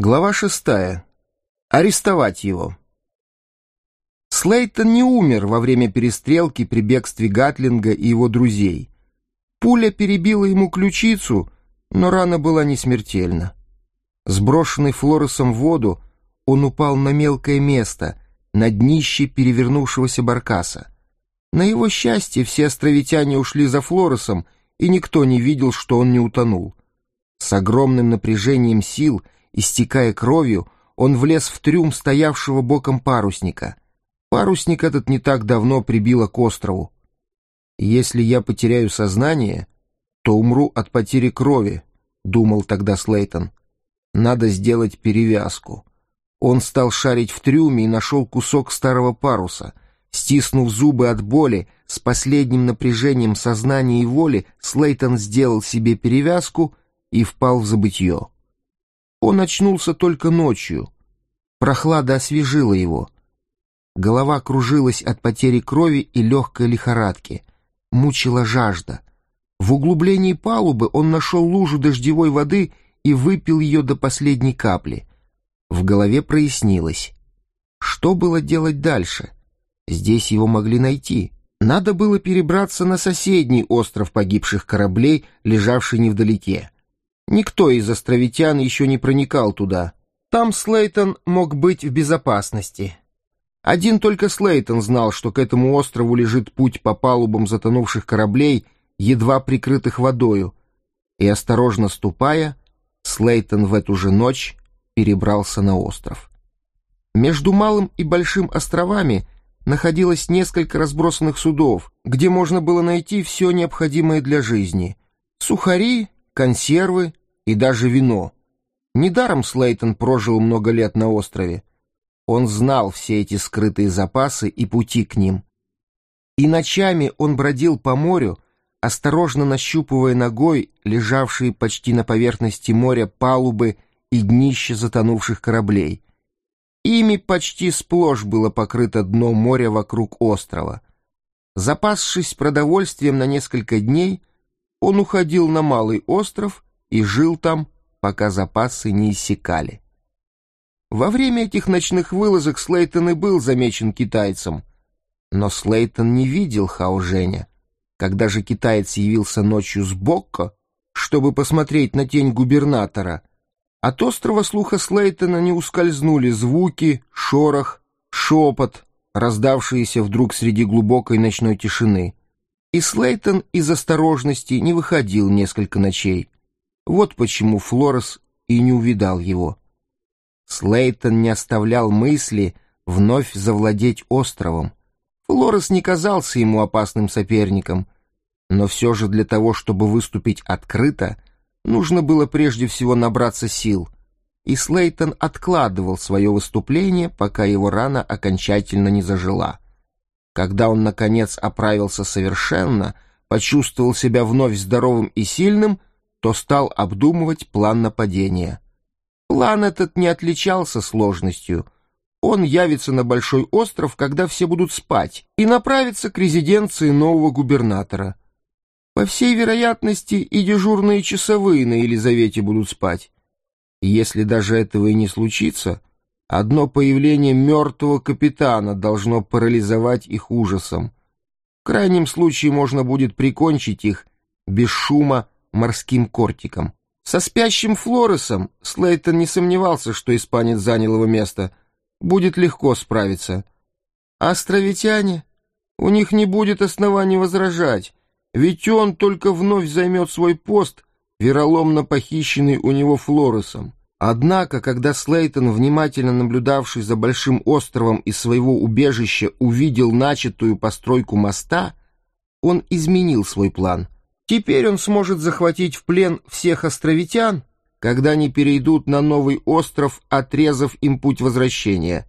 Глава шестая. Арестовать его. Слейтон не умер во время перестрелки при бегстве Гатлинга и его друзей. Пуля перебила ему ключицу, но рана была не смертельна. Сброшенный Флоресом в воду, он упал на мелкое место, на днище перевернувшегося баркаса. На его счастье все островитяне ушли за Флоресом, и никто не видел, что он не утонул. С огромным напряжением сил, истекая кровью, он влез в трюм стоявшего боком парусника. Парусник этот не так давно прибило к острову. «Если я потеряю сознание, то умру от потери крови», — думал тогда Слейтон. «Надо сделать перевязку». Он стал шарить в трюме и нашел кусок старого паруса. Стиснув зубы от боли, с последним напряжением сознания и воли, Слейтон сделал себе перевязку и впал в забытье. Он очнулся только ночью. Прохлада освежила его. Голова кружилась от потери крови и легкой лихорадки. Мучила жажда. В углублении палубы он нашел лужу дождевой воды и выпил ее до последней капли. В голове прояснилось. Что было делать дальше? Здесь его могли найти. Надо было перебраться на соседний остров погибших кораблей, лежавший невдалеке. Никто из островитян еще не проникал туда. Там Слейтон мог быть в безопасности. Один только Слейтон знал, что к этому острову лежит путь по палубам затонувших кораблей, едва прикрытых водою, и, осторожно ступая, Слейтон в эту же ночь перебрался на остров. Между Малым и Большим островами находилось несколько разбросанных судов, где можно было найти все необходимое для жизни. Сухари, консервы и даже вино. Недаром Слейтон прожил много лет на острове. Он знал все эти скрытые запасы и пути к ним. И ночами он бродил по морю, осторожно нащупывая ногой лежавшие почти на поверхности моря палубы и днище затонувших кораблей. Ими почти сплошь было покрыто дно моря вокруг острова. Запасшись продовольствием на несколько дней, он уходил на малый остров и жил там, пока запасы не иссякали. Во время этих ночных вылазок Слейтон и был замечен китайцем, но Слейтон не видел Хао Женя. Когда же китаец явился ночью с Бокко, чтобы посмотреть на тень губернатора, от острова слуха Слейтона не ускользнули звуки, шорох, шепот, раздавшиеся вдруг среди глубокой ночной тишины. И Слейтон из осторожности не выходил несколько ночей. Вот почему Флорес и не увидал его. Слейтон не оставлял мысли вновь завладеть островом. Флорес не казался ему опасным соперником, но все же для того, чтобы выступить открыто, Нужно было прежде всего набраться сил, и Слейтон откладывал свое выступление, пока его рана окончательно не зажила. Когда он, наконец, оправился совершенно, почувствовал себя вновь здоровым и сильным, то стал обдумывать план нападения. План этот не отличался сложностью. Он явится на Большой остров, когда все будут спать, и направится к резиденции нового губернатора — по всей вероятности, и дежурные часовые на Елизавете будут спать. если даже этого и не случится, одно появление мертвого капитана должно парализовать их ужасом. В крайнем случае можно будет прикончить их без шума морским кортиком. Со спящим Флоресом Слейтон не сомневался, что испанец занял его место. Будет легко справиться. Островитяне? У них не будет оснований возражать. Ведь он только вновь займет свой пост, вероломно похищенный у него Флоресом. Однако, когда Слейтон, внимательно наблюдавший за большим островом из своего убежища, увидел начатую постройку моста, он изменил свой план. Теперь он сможет захватить в плен всех островитян, когда они перейдут на новый остров, отрезав им путь возвращения.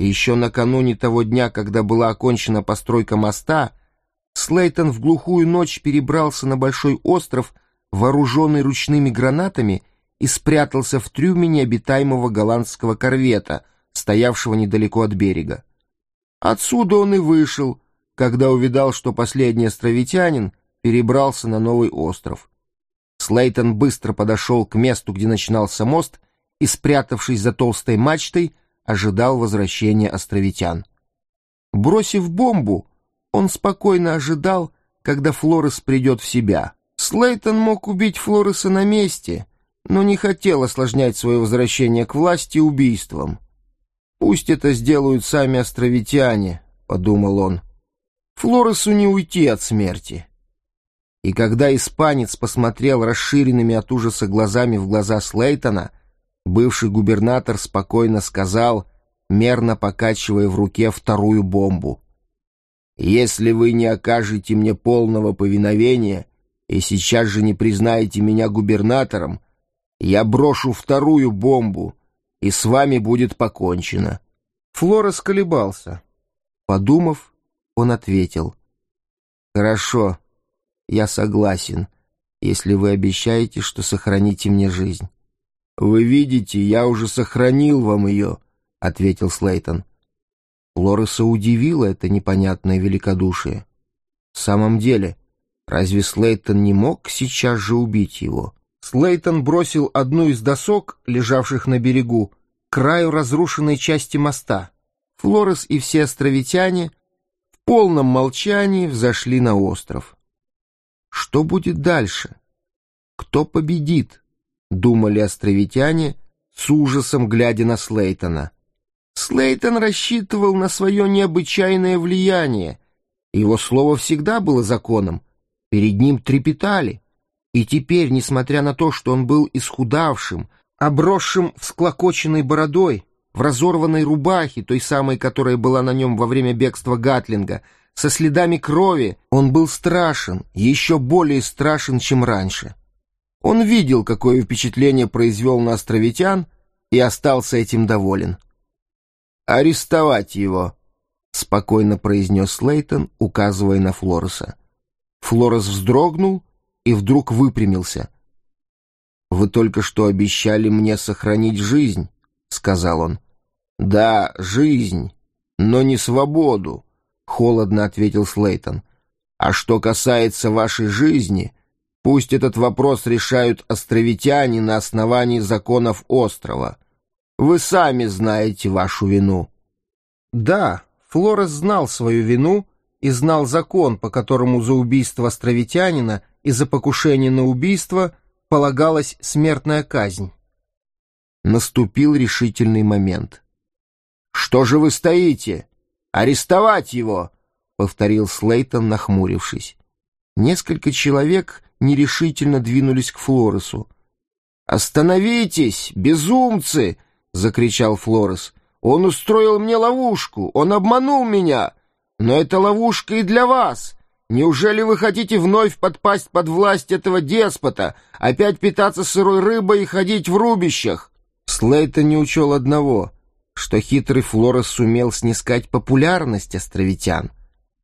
И еще накануне того дня, когда была окончена постройка моста, Слейтон в глухую ночь перебрался на большой остров, вооруженный ручными гранатами, и спрятался в трюме необитаемого голландского корвета, стоявшего недалеко от берега. Отсюда он и вышел, когда увидал, что последний островитянин перебрался на новый остров. Слейтон быстро подошел к месту, где начинался мост, и, спрятавшись за толстой мачтой, ожидал возвращения островитян. Бросив бомбу, он спокойно ожидал, когда Флорес придет в себя. Слейтон мог убить Флореса на месте, но не хотел осложнять свое возвращение к власти убийством. «Пусть это сделают сами островитяне», — подумал он. «Флоресу не уйти от смерти». И когда испанец посмотрел расширенными от ужаса глазами в глаза Слейтона, бывший губернатор спокойно сказал, мерно покачивая в руке вторую бомбу. «Если вы не окажете мне полного повиновения и сейчас же не признаете меня губернатором, я брошу вторую бомбу, и с вами будет покончено». Флорес колебался. Подумав, он ответил. «Хорошо, я согласен, если вы обещаете, что сохраните мне жизнь». «Вы видите, я уже сохранил вам ее», — ответил Слейтон. Флореса удивило это непонятное великодушие. В самом деле, разве Слейтон не мог сейчас же убить его? Слейтон бросил одну из досок, лежавших на берегу, к краю разрушенной части моста. Флорес и все островитяне в полном молчании взошли на остров. Что будет дальше? Кто победит? Думали островитяне, с ужасом глядя на Слейтона. Слейтон рассчитывал на свое необычайное влияние. Его слово всегда было законом. Перед ним трепетали. И теперь, несмотря на то, что он был исхудавшим, обросшим всклокоченной бородой, в разорванной рубахе, той самой, которая была на нем во время бегства Гатлинга, со следами крови, он был страшен, еще более страшен, чем раньше. Он видел, какое впечатление произвел на островитян, и остался этим доволен. «Арестовать его», — спокойно произнес Слейтон, указывая на Флореса. Флорес вздрогнул и вдруг выпрямился. «Вы только что обещали мне сохранить жизнь», — сказал он. «Да, жизнь, но не свободу», — холодно ответил Слейтон. «А что касается вашей жизни, пусть этот вопрос решают островитяне на основании законов острова. Вы сами знаете вашу вину». Да, Флорес знал свою вину и знал закон, по которому за убийство островитянина и за покушение на убийство полагалась смертная казнь. Наступил решительный момент. «Что же вы стоите? Арестовать его!» — повторил Слейтон, нахмурившись. Несколько человек нерешительно двинулись к Флоресу. «Остановитесь, безумцы!» — закричал Флорес. «Он устроил мне ловушку, он обманул меня, но это ловушка и для вас. Неужели вы хотите вновь подпасть под власть этого деспота, опять питаться сырой рыбой и ходить в рубищах?» Слейта не учел одного, что хитрый Флорес сумел снискать популярность островитян.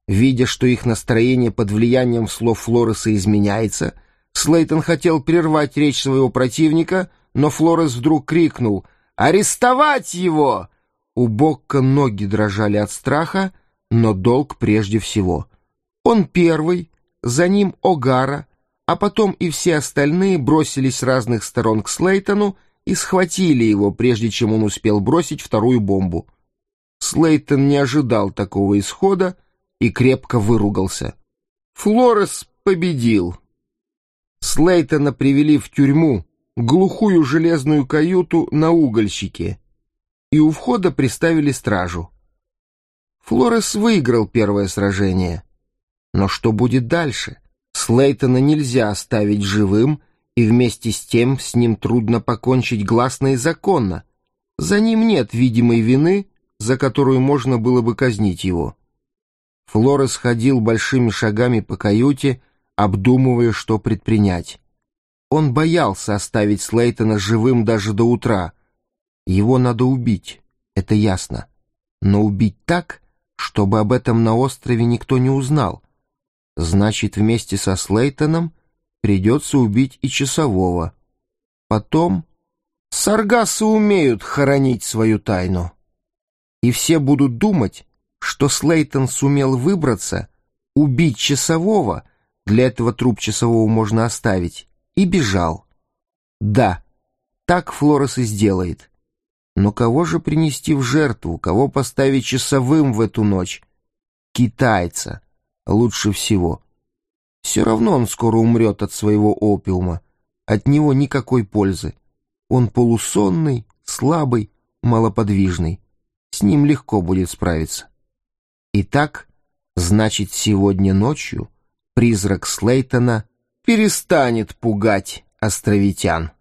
Видя, что их настроение под влиянием слов Флореса изменяется, Слейтон хотел прервать речь своего противника, но Флорес вдруг крикнул «Арестовать его!» У Бокка ноги дрожали от страха, но долг прежде всего. Он первый, за ним Огара, а потом и все остальные бросились с разных сторон к Слейтону и схватили его, прежде чем он успел бросить вторую бомбу. Слейтон не ожидал такого исхода и крепко выругался. Флорес победил. Слейтона привели в тюрьму, глухую железную каюту на угольщике, и у входа приставили стражу. Флорес выиграл первое сражение. Но что будет дальше? Слейтона нельзя оставить живым, и вместе с тем с ним трудно покончить гласно и законно. За ним нет видимой вины, за которую можно было бы казнить его. Флорес ходил большими шагами по каюте, обдумывая, что предпринять. Он боялся оставить Слейтона живым даже до утра. Его надо убить, это ясно. Но убить так, чтобы об этом на острове никто не узнал. Значит, вместе со Слейтоном придется убить и часового. Потом саргасы умеют хоронить свою тайну. И все будут думать, что Слейтон сумел выбраться, убить часового, для этого труп часового можно оставить, и бежал. Да, Так Флорес и сделает. Но кого же принести в жертву, кого поставить часовым в эту ночь? Китайца. Лучше всего. Все равно он скоро умрет от своего опиума. От него никакой пользы. Он полусонный, слабый, малоподвижный. С ним легко будет справиться. Итак, значит, сегодня ночью призрак Слейтона перестанет пугать островитян.